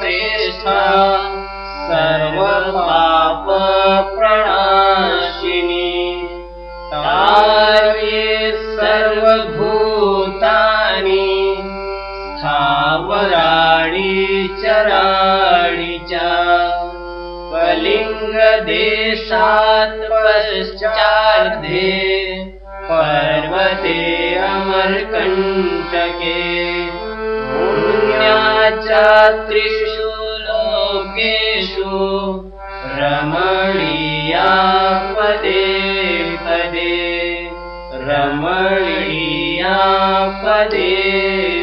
श्रेष्ठा। सर्वपापप्रणाशिनी। तार्ये सर्वभूतानि। स्थावराणि चराणि च। कलिङ्गदेशात् पश्चार्धे पर्वते अमरकण्टके रात्रिषु लोकेषु रमणीया पदे पदे रमणीया पदे।